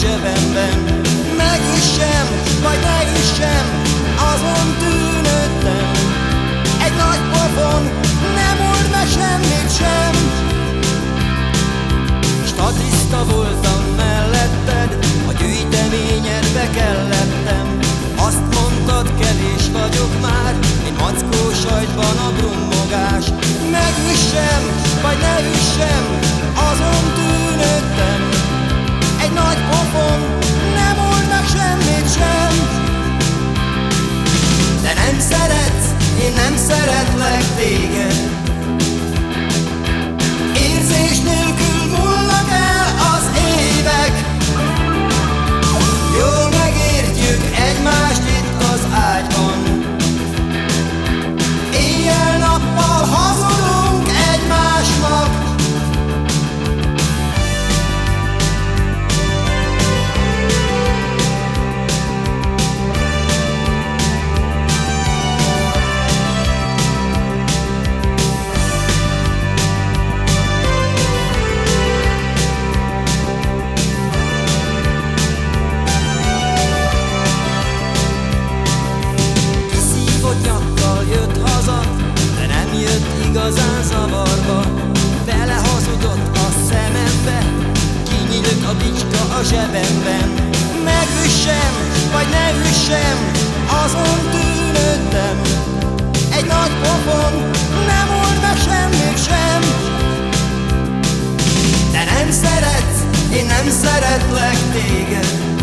zsebemben. Megüssem, vagy ne üssem, azon tűnődtem. Egy nagy pofon nem old meg semmit sem. Statiszta voltam melletted, a gyűjteményedbe kellettem. Azt mondtad, kevés vagyok már, egy mackó sajtban a brummogás. Megüssem, vagy ne üssem, azon szeretlek téged a zsebemben. Megüssem, vagy ne üssem Azon tűnődtem. Egy nagy pofon nem old meg semmit sem. Te nem szeretsz, én nem szeretlek téged